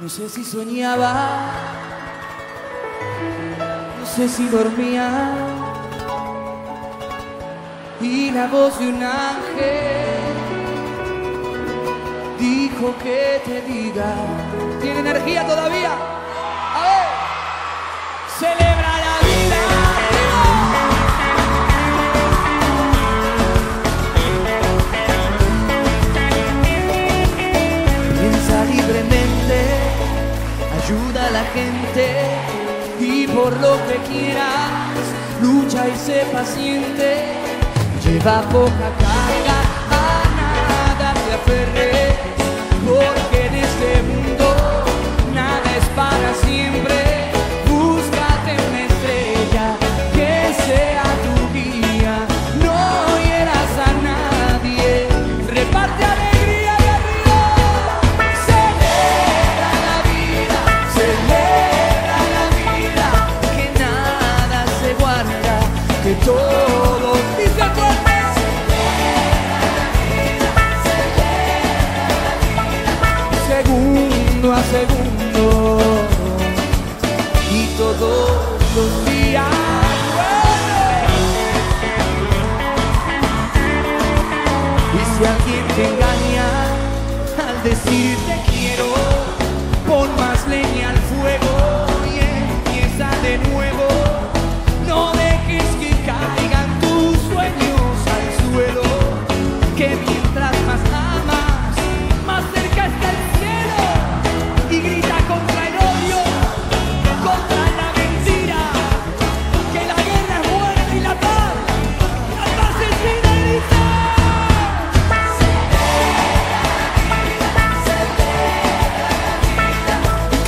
No sé si soñaba, no sé si dormía. Y la voz de un ángel dijo que te diga. ¿Tiene energía todavía? La gente y por lo que quieras, lucha y sé paciente. Lleva poca carga, a nada te aferres, Segundo y todos los días. Y si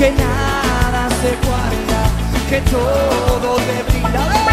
que nada se guarda, que todo te brinda.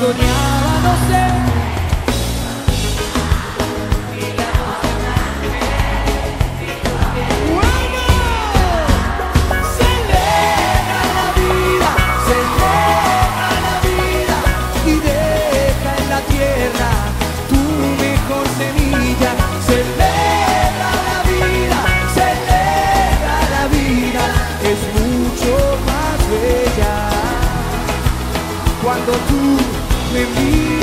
Soñaba, no sé. Celebra la vida, celebra la vida y deja en la tierra tu mejor semilla. Celebra la vida, celebra la vida, es mucho más bella cuando tú me.